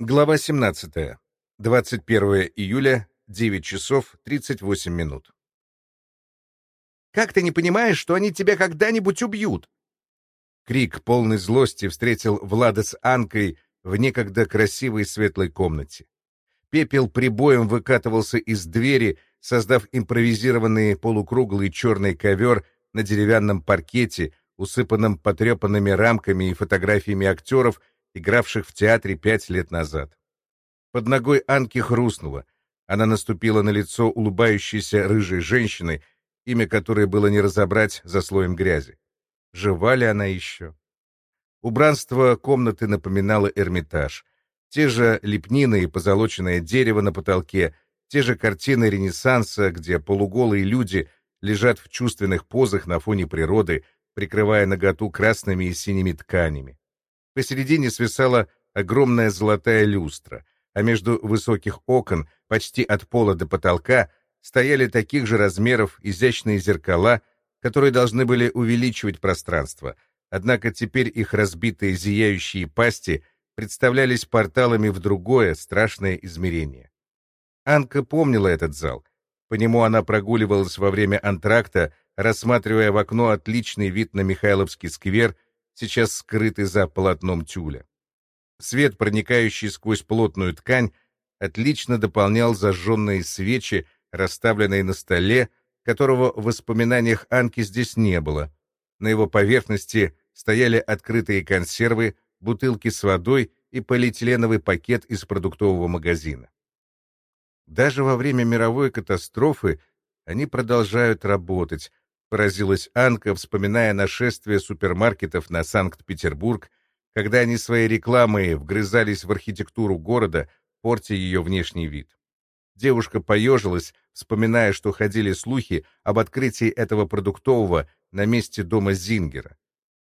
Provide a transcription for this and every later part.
Глава 17. 21 июля, 9 часов 38 минут. «Как ты не понимаешь, что они тебя когда-нибудь убьют?» Крик, полный злости, встретил Влада с Анкой в некогда красивой светлой комнате. Пепел прибоем выкатывался из двери, создав импровизированный полукруглый черный ковер на деревянном паркете, усыпанном потрепанными рамками и фотографиями актеров — игравших в театре пять лет назад. Под ногой Анки хрустнуло. Она наступила на лицо улыбающейся рыжей женщины, имя которой было не разобрать за слоем грязи. Жива ли она еще? Убранство комнаты напоминало Эрмитаж. Те же лепнины и позолоченное дерево на потолке, те же картины Ренессанса, где полуголые люди лежат в чувственных позах на фоне природы, прикрывая наготу красными и синими тканями. Посередине свисала огромная золотая люстра, а между высоких окон, почти от пола до потолка, стояли таких же размеров изящные зеркала, которые должны были увеличивать пространство, однако теперь их разбитые зияющие пасти представлялись порталами в другое страшное измерение. Анка помнила этот зал. По нему она прогуливалась во время антракта, рассматривая в окно отличный вид на Михайловский сквер — сейчас скрыты за полотном тюля. Свет, проникающий сквозь плотную ткань, отлично дополнял зажженные свечи, расставленные на столе, которого в воспоминаниях Анки здесь не было. На его поверхности стояли открытые консервы, бутылки с водой и полиэтиленовый пакет из продуктового магазина. Даже во время мировой катастрофы они продолжают работать, Поразилась Анка, вспоминая нашествие супермаркетов на Санкт-Петербург, когда они своей рекламой вгрызались в архитектуру города, портя ее внешний вид. Девушка поежилась, вспоминая, что ходили слухи об открытии этого продуктового на месте дома Зингера.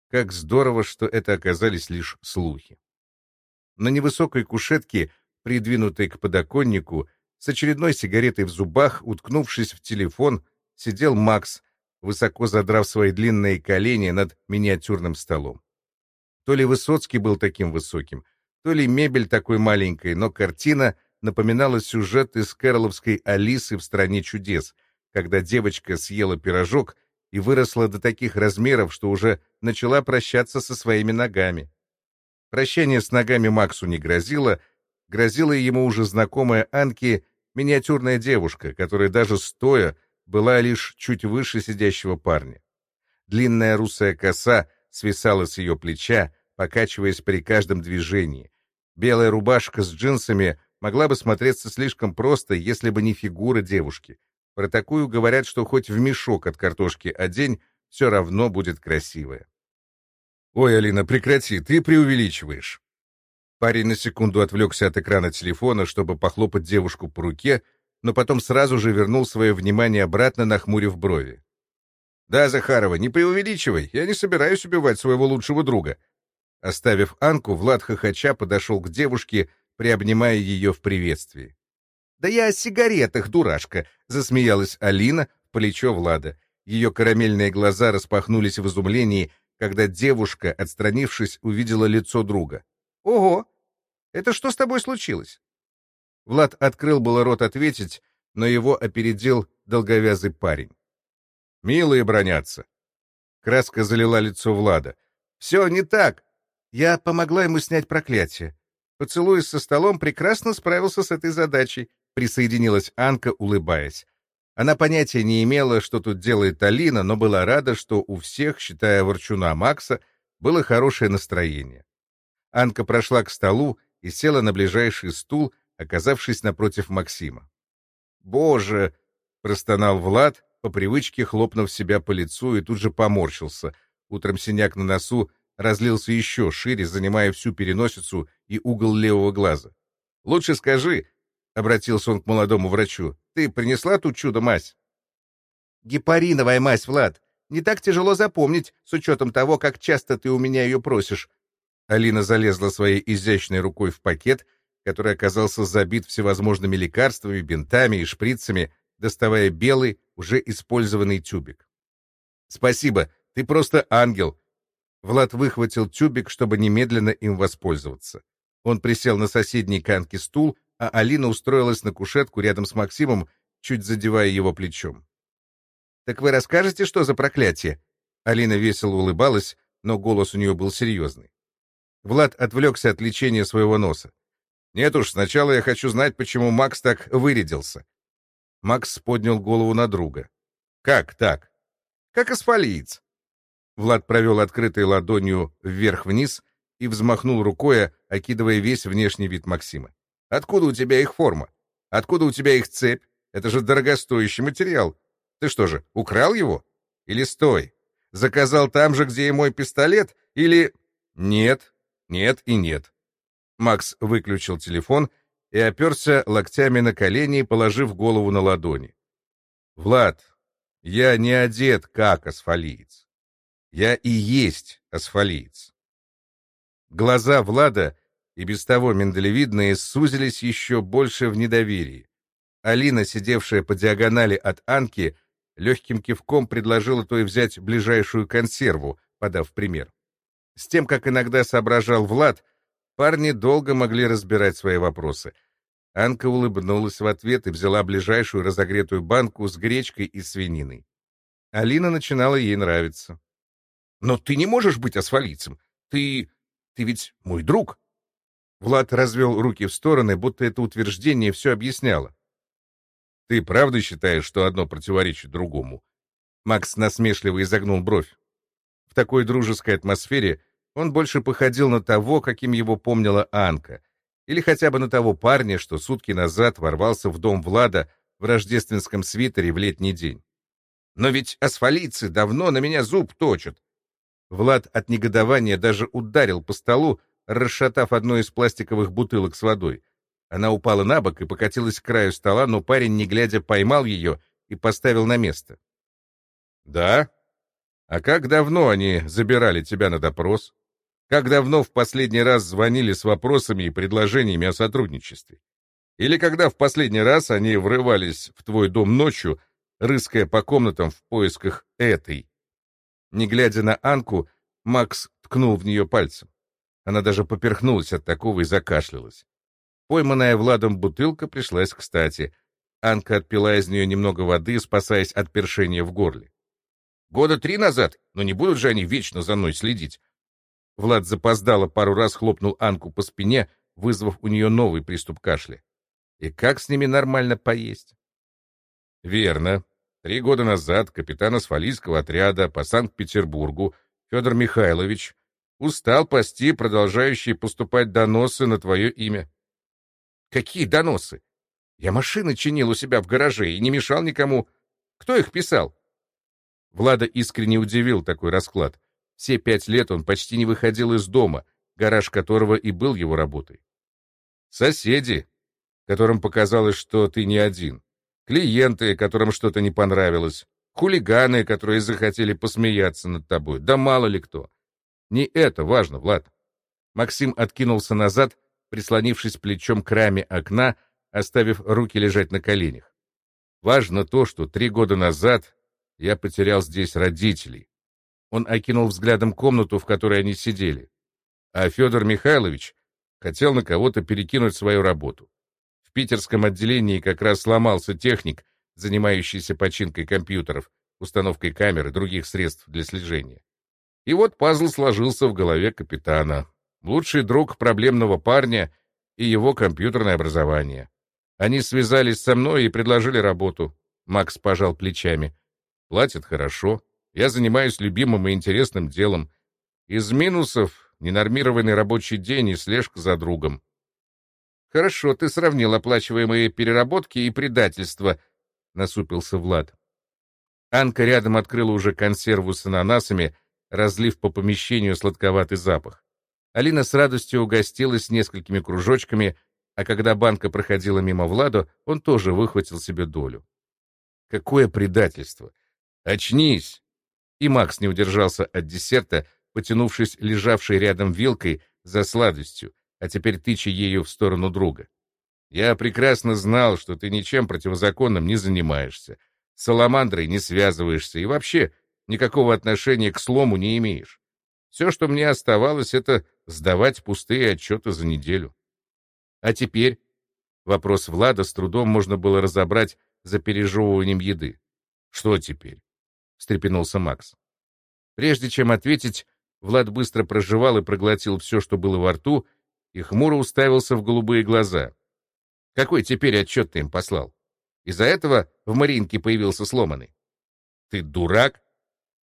Как здорово, что это оказались лишь слухи. На невысокой кушетке, придвинутой к подоконнику, с очередной сигаретой в зубах, уткнувшись в телефон, сидел Макс, высоко задрав свои длинные колени над миниатюрным столом. То ли Высоцкий был таким высоким, то ли мебель такой маленькой, но картина напоминала сюжет из Кэроловской «Алисы в стране чудес», когда девочка съела пирожок и выросла до таких размеров, что уже начала прощаться со своими ногами. Прощание с ногами Максу не грозило, грозила ему уже знакомая Анки миниатюрная девушка, которая даже стоя была лишь чуть выше сидящего парня. Длинная русая коса свисала с ее плеча, покачиваясь при каждом движении. Белая рубашка с джинсами могла бы смотреться слишком просто, если бы не фигура девушки. Про такую говорят, что хоть в мешок от картошки одень, все равно будет красивая. «Ой, Алина, прекрати, ты преувеличиваешь». Парень на секунду отвлекся от экрана телефона, чтобы похлопать девушку по руке, но потом сразу же вернул свое внимание обратно, нахмурив брови. «Да, Захарова, не преувеличивай, я не собираюсь убивать своего лучшего друга». Оставив Анку, Влад хохоча подошел к девушке, приобнимая ее в приветствии. «Да я о сигаретах, дурашка!» — засмеялась Алина в плечо Влада. Ее карамельные глаза распахнулись в изумлении, когда девушка, отстранившись, увидела лицо друга. «Ого! Это что с тобой случилось?» Влад открыл было рот ответить, но его опередил долговязый парень. «Милые бронятся». Краска залила лицо Влада. «Все не так. Я помогла ему снять проклятие. Поцелуясь со столом, прекрасно справился с этой задачей», присоединилась Анка, улыбаясь. Она понятия не имела, что тут делает Алина, но была рада, что у всех, считая ворчуна Макса, было хорошее настроение. Анка прошла к столу и села на ближайший стул, оказавшись напротив Максима. «Боже!» — простонал Влад, по привычке хлопнув себя по лицу и тут же поморщился. Утром синяк на носу разлился еще шире, занимая всю переносицу и угол левого глаза. «Лучше скажи», — обратился он к молодому врачу, — «ты принесла тут чудо-мазь?» «Гепариновая мазь, Влад. Не так тяжело запомнить, с учетом того, как часто ты у меня ее просишь». Алина залезла своей изящной рукой в пакет — который оказался забит всевозможными лекарствами, бинтами и шприцами, доставая белый, уже использованный тюбик. «Спасибо, ты просто ангел!» Влад выхватил тюбик, чтобы немедленно им воспользоваться. Он присел на соседний канки стул, а Алина устроилась на кушетку рядом с Максимом, чуть задевая его плечом. «Так вы расскажете, что за проклятие?» Алина весело улыбалась, но голос у нее был серьезный. Влад отвлекся от лечения своего носа. «Нет уж, сначала я хочу знать, почему Макс так вырядился». Макс поднял голову на друга. «Как так?» «Как асфалиец». Влад провел открытой ладонью вверх-вниз и взмахнул рукой, окидывая весь внешний вид Максима. «Откуда у тебя их форма? Откуда у тебя их цепь? Это же дорогостоящий материал. Ты что же, украл его? Или стой? Заказал там же, где и мой пистолет? Или... Нет, нет и нет. Макс выключил телефон и оперся локтями на колени, положив голову на ладони. «Влад, я не одет как асфалиец. Я и есть асфалиец». Глаза Влада, и без того миндалевидные, сузились еще больше в недоверии. Алина, сидевшая по диагонали от Анки, легким кивком предложила той взять ближайшую консерву, подав пример. С тем, как иногда соображал Влад, парни долго могли разбирать свои вопросы. Анка улыбнулась в ответ и взяла ближайшую разогретую банку с гречкой и свининой. Алина начинала ей нравиться. «Но ты не можешь быть асфалийцем. Ты... ты ведь мой друг». Влад развел руки в стороны, будто это утверждение все объясняло. Ты правда считаешь, что одно противоречит другому? Макс насмешливо изогнул бровь. В такой дружеской атмосфере он больше походил на того, каким его помнила Анка, или хотя бы на того парня, что сутки назад ворвался в дом Влада в рождественском свитере в летний день. «Но ведь асфалийцы давно на меня зуб точат!» Влад от негодования даже ударил по столу, расшатав одну из пластиковых бутылок с водой. Она упала на бок и покатилась к краю стола, но парень, не глядя, поймал ее и поставил на место. «Да? А как давно они забирали тебя на допрос? Как давно в последний раз звонили с вопросами и предложениями о сотрудничестве? Или когда в последний раз они врывались в твой дом ночью, рыская по комнатам в поисках этой?» Не глядя на Анку, Макс ткнул в нее пальцем. Она даже поперхнулась от такого и закашлялась. Пойманная Владом бутылка пришлась кстати. Анка отпила из нее немного воды, спасаясь от першения в горле. «Года три назад? Но не будут же они вечно за мной следить?» Влад запоздало пару раз хлопнул Анку по спине, вызвав у нее новый приступ кашля. «И как с ними нормально поесть?» «Верно. Три года назад капитан Асфалийского отряда по Санкт-Петербургу Федор Михайлович устал пасти продолжающие поступать доносы на твое имя. Какие доносы? Я машины чинил у себя в гараже и не мешал никому. Кто их писал? Влада искренне удивил такой расклад. Все пять лет он почти не выходил из дома, гараж которого и был его работой. Соседи, которым показалось, что ты не один. Клиенты, которым что-то не понравилось. Хулиганы, которые захотели посмеяться над тобой. Да мало ли кто. Не это важно, Влад. Максим откинулся назад прислонившись плечом к раме окна, оставив руки лежать на коленях. Важно то, что три года назад я потерял здесь родителей. Он окинул взглядом комнату, в которой они сидели. А Федор Михайлович хотел на кого-то перекинуть свою работу. В питерском отделении как раз сломался техник, занимающийся починкой компьютеров, установкой камер и других средств для слежения. И вот пазл сложился в голове капитана лучший друг проблемного парня и его компьютерное образование. Они связались со мной и предложили работу. Макс пожал плечами. Платят хорошо. Я занимаюсь любимым и интересным делом. Из минусов — ненормированный рабочий день и слежка за другом. Хорошо, ты сравнил оплачиваемые переработки и предательство, — насупился Влад. Анка рядом открыла уже консерву с ананасами, разлив по помещению сладковатый запах. Алина с радостью угостилась несколькими кружочками, а когда банка проходила мимо Владу, он тоже выхватил себе долю. Какое предательство! Очнись! И Макс не удержался от десерта, потянувшись лежавшей рядом вилкой за сладостью, а теперь тыча ею в сторону друга. Я прекрасно знал, что ты ничем противозаконным не занимаешься, с саламандрой не связываешься и вообще никакого отношения к слому не имеешь. Все, что мне оставалось, это сдавать пустые отчеты за неделю. А теперь? Вопрос Влада с трудом можно было разобрать за пережевыванием еды. Что теперь? Встрепенулся Макс. Прежде чем ответить, Влад быстро прожевал и проглотил все, что было во рту, и хмуро уставился в голубые глаза. Какой теперь отчет ты им послал? Из-за этого в Маринке появился сломанный. Ты дурак?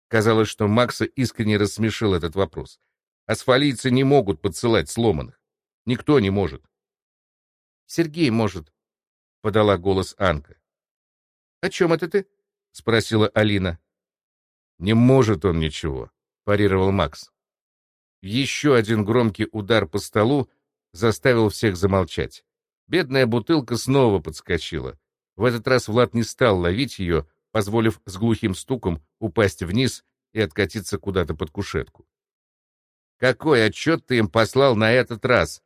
Казалось, что Макса искренне рассмешил этот вопрос. Асфалийцы не могут подсылать сломанных. Никто не может. Сергей может, — подала голос Анка. — О чем это ты? — спросила Алина. — Не может он ничего, — парировал Макс. Еще один громкий удар по столу заставил всех замолчать. Бедная бутылка снова подскочила. В этот раз Влад не стал ловить ее, позволив с глухим стуком упасть вниз и откатиться куда-то под кушетку. «Какой отчет ты им послал на этот раз?»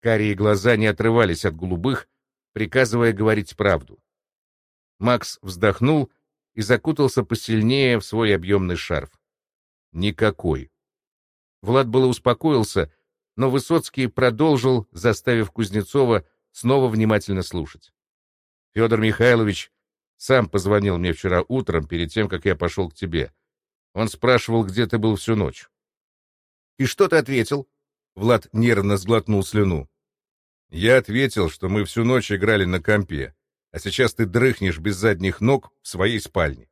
Карие глаза не отрывались от голубых, приказывая говорить правду. Макс вздохнул и закутался посильнее в свой объемный шарф. Никакой. Влад было успокоился, но Высоцкий продолжил, заставив Кузнецова снова внимательно слушать. Федор Михайлович сам позвонил мне вчера утром, перед тем, как я пошел к тебе. Он спрашивал, где ты был всю ночь. — И что ты ответил? Влад нервно сглотнул слюну. Я ответил, что мы всю ночь играли на компе, а сейчас ты дрыхнешь без задних ног в своей спальне.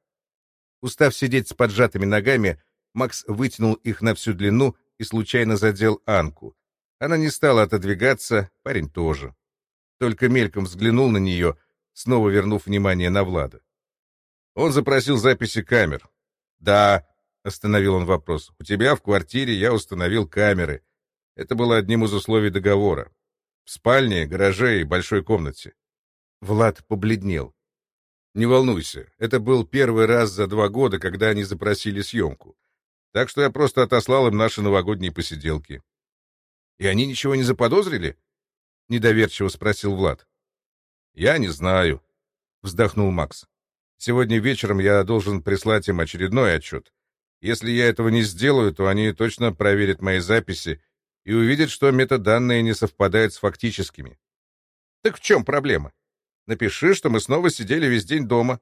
Устав сидеть с поджатыми ногами, Макс вытянул их на всю длину и случайно задел Анку. Она не стала отодвигаться, парень тоже. Только мельком взглянул на нее, снова вернув внимание на Влада. Он запросил записи камер. «Да», — остановил он вопрос, — «у тебя в квартире я установил камеры. Это было одним из условий договора. В спальне, гараже и большой комнате». Влад побледнел. «Не волнуйся, это был первый раз за два года, когда они запросили съемку. Так что я просто отослал им наши новогодние посиделки». «И они ничего не заподозрили?» — недоверчиво спросил Влад. «Я не знаю», — вздохнул Макс. «Сегодня вечером я должен прислать им очередной отчет. Если я этого не сделаю, то они точно проверят мои записи и увидят, что метаданные не совпадают с фактическими». «Так в чем проблема? Напиши, что мы снова сидели весь день дома».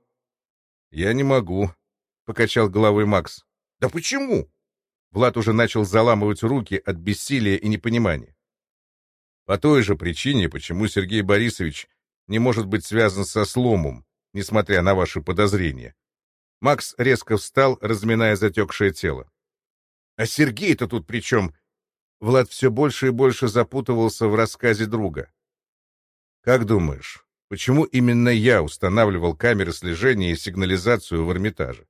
«Я не могу», — покачал головой Макс. «Да почему?» Влад уже начал заламывать руки от бессилия и непонимания. По той же причине, почему Сергей Борисович не может быть связан со сломом, несмотря на ваши подозрения. Макс резко встал, разминая затекшее тело. «А Сергей-то тут при чем?» Влад все больше и больше запутывался в рассказе друга. «Как думаешь, почему именно я устанавливал камеры слежения и сигнализацию в Эрмитаже?»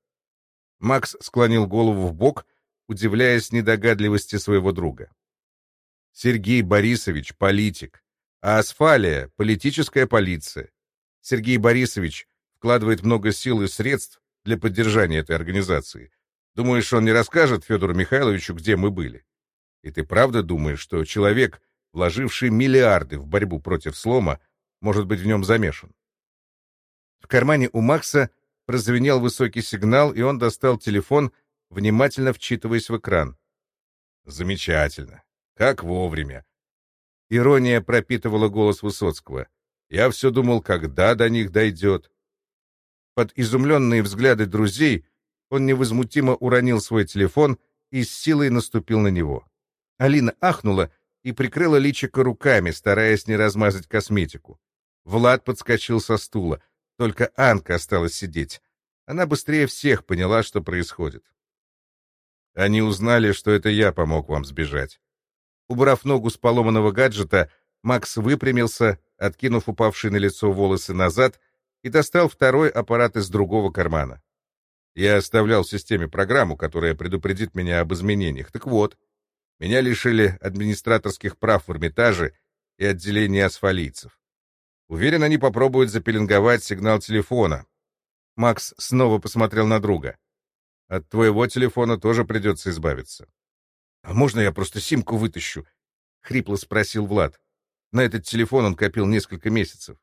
Макс склонил голову в бок, удивляясь недогадливости своего друга. Сергей Борисович — политик а Асфалия — политическая полиция. Сергей Борисович вкладывает много сил и средств для поддержания этой организации. Думаешь, он не расскажет Федору Михайловичу, где мы были? И ты правда думаешь, что человек, вложивший миллиарды в борьбу против слома, может быть в нем замешан? В кармане у Макса прозвенел высокий сигнал, и он достал телефон, внимательно вчитываясь в экран. Замечательно. Как вовремя. Ирония пропитывала голос Высоцкого. Я все думал, когда до них дойдет. Под изумленные взгляды друзей он невозмутимо уронил свой телефон и с силой наступил на него. Алина ахнула и прикрыла личико руками, стараясь не размазать косметику. Влад подскочил со стула. Только Анка осталась сидеть. Она быстрее всех поняла, что происходит. Они узнали, что это я помог вам сбежать. Убрав ногу с поломанного гаджета, Макс выпрямился, откинув упавшие на лицо волосы назад, и достал второй аппарат из другого кармана. Я оставлял в системе программу, которая предупредит меня об изменениях. Так вот, меня лишили администраторских прав в Эрмитаже и отделении асфалийцев. Уверен, они попробуют запеленговать сигнал телефона. Макс снова посмотрел на друга. От твоего телефона тоже придется избавиться. «А можно я просто симку вытащу?» — хрипло спросил Влад. На этот телефон он копил несколько месяцев.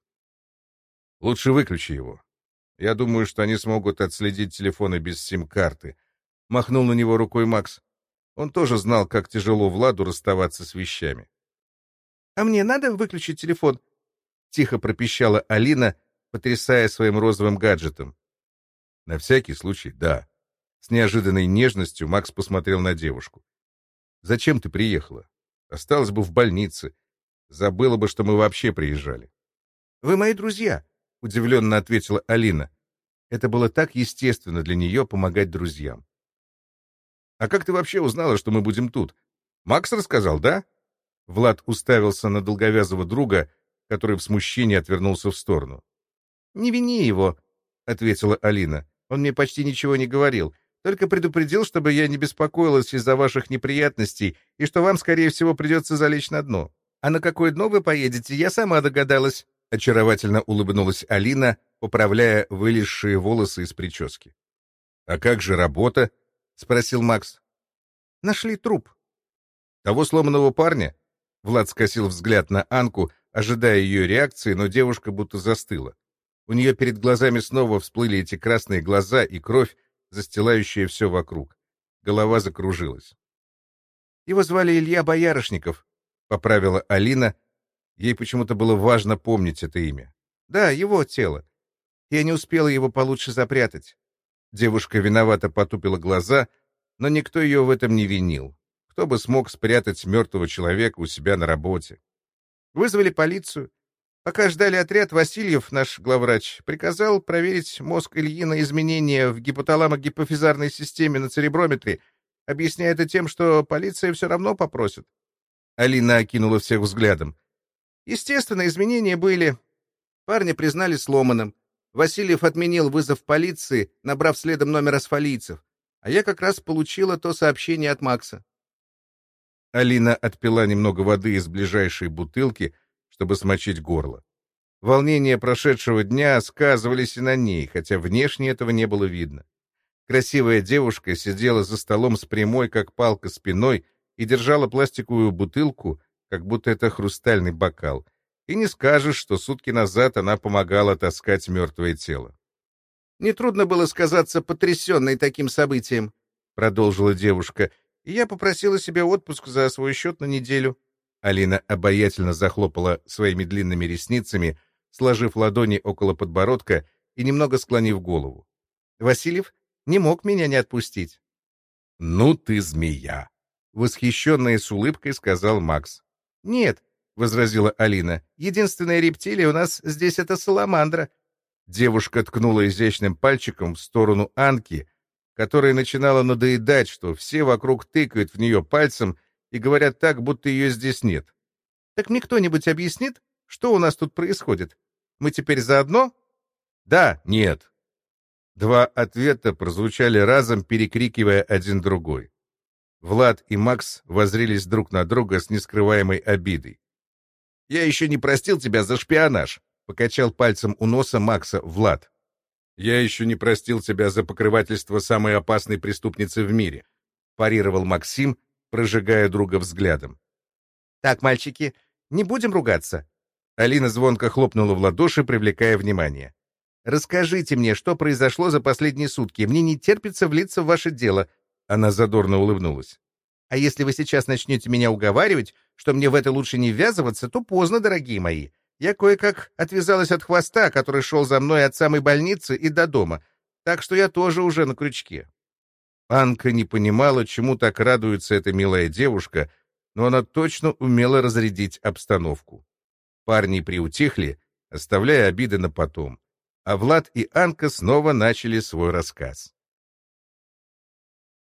«Лучше выключи его. Я думаю, что они смогут отследить телефоны без сим-карты». Махнул на него рукой Макс. Он тоже знал, как тяжело Владу расставаться с вещами. «А мне надо выключить телефон?» — тихо пропищала Алина, потрясая своим розовым гаджетом. «На всякий случай, да». С неожиданной нежностью Макс посмотрел на девушку. «Зачем ты приехала? Осталась бы в больнице. Забыла бы, что мы вообще приезжали». «Вы мои друзья», — удивленно ответила Алина. Это было так естественно для нее помогать друзьям. «А как ты вообще узнала, что мы будем тут? Макс рассказал, да?» Влад уставился на долговязого друга, который в смущении отвернулся в сторону. «Не вини его», — ответила Алина. «Он мне почти ничего не говорил, только предупредил, чтобы я не беспокоилась из-за ваших неприятностей и что вам, скорее всего, придется залечь на дно. А на какое дно вы поедете, я сама догадалась». Очаровательно улыбнулась Алина, поправляя вылезшие волосы из прически. «А как же работа?» — спросил Макс. «Нашли труп». «Того сломанного парня?» Влад скосил взгляд на Анку, ожидая ее реакции, но девушка будто застыла. У нее перед глазами снова всплыли эти красные глаза и кровь, застилающая все вокруг. Голова закружилась. «Его звали Илья Боярышников», — поправила Алина. Ей почему-то было важно помнить это имя. «Да, его тело. Я не успела его получше запрятать. Девушка виновато потупила глаза, но никто ее в этом не винил. Кто бы смог спрятать мертвого человека у себя на работе? Вызвали полицию. Пока ждали отряд, Васильев, наш главврач, приказал проверить мозг Ильи на изменения в гипоталамо-гипофизарной системе на цереброметре, объясняя это тем, что полиция все равно попросит. Алина окинула всех взглядом. Естественно, изменения были. Парня признали сломанным. Васильев отменил вызов полиции, набрав следом номер асфалийцев, а я как раз получила то сообщение от Макса. Алина отпила немного воды из ближайшей бутылки, чтобы смочить горло. Волнения прошедшего дня сказывались и на ней, хотя внешне этого не было видно. Красивая девушка сидела за столом с прямой, как палка, спиной и держала пластиковую бутылку, как будто это хрустальный бокал, и не скажешь, что сутки назад она помогала таскать мертвое тело. «Нетрудно было сказаться потрясенной таким событием», — продолжила девушка, «и я попросила себе отпуск за свой счет на неделю». Алина обаятельно захлопала своими длинными ресницами, сложив ладони около подбородка и немного склонив голову. «Васильев не мог меня не отпустить». «Ну ты змея!» — восхищенная с улыбкой сказал Макс. «Нет, — возразила Алина. «Единственная рептилия у нас здесь — это саламандра». Девушка ткнула изящным пальчиком в сторону Анки, которая начинала надоедать, что все вокруг тыкают в нее пальцем и говорят так, будто ее здесь нет. «Так мне кто-нибудь объяснит, что у нас тут происходит? Мы теперь заодно?» «Да, нет». Два ответа прозвучали разом, перекрикивая один другой. Влад и Макс возрились друг на друга с нескрываемой обидой. «Я еще не простил тебя за шпионаж», — покачал пальцем у носа Макса Влад. «Я еще не простил тебя за покрывательство самой опасной преступницы в мире», — парировал Максим, прожигая друга взглядом. «Так, мальчики, не будем ругаться». Алина звонко хлопнула в ладоши, привлекая внимание. «Расскажите мне, что произошло за последние сутки. Мне не терпится влиться в ваше дело». Она задорно улыбнулась. А если вы сейчас начнете меня уговаривать, что мне в это лучше не ввязываться, то поздно, дорогие мои. Я кое-как отвязалась от хвоста, который шел за мной от самой больницы и до дома, так что я тоже уже на крючке. Анка не понимала, чему так радуется эта милая девушка, но она точно умела разрядить обстановку. Парни приутихли, оставляя обиды на потом, а Влад и Анка снова начали свой рассказ.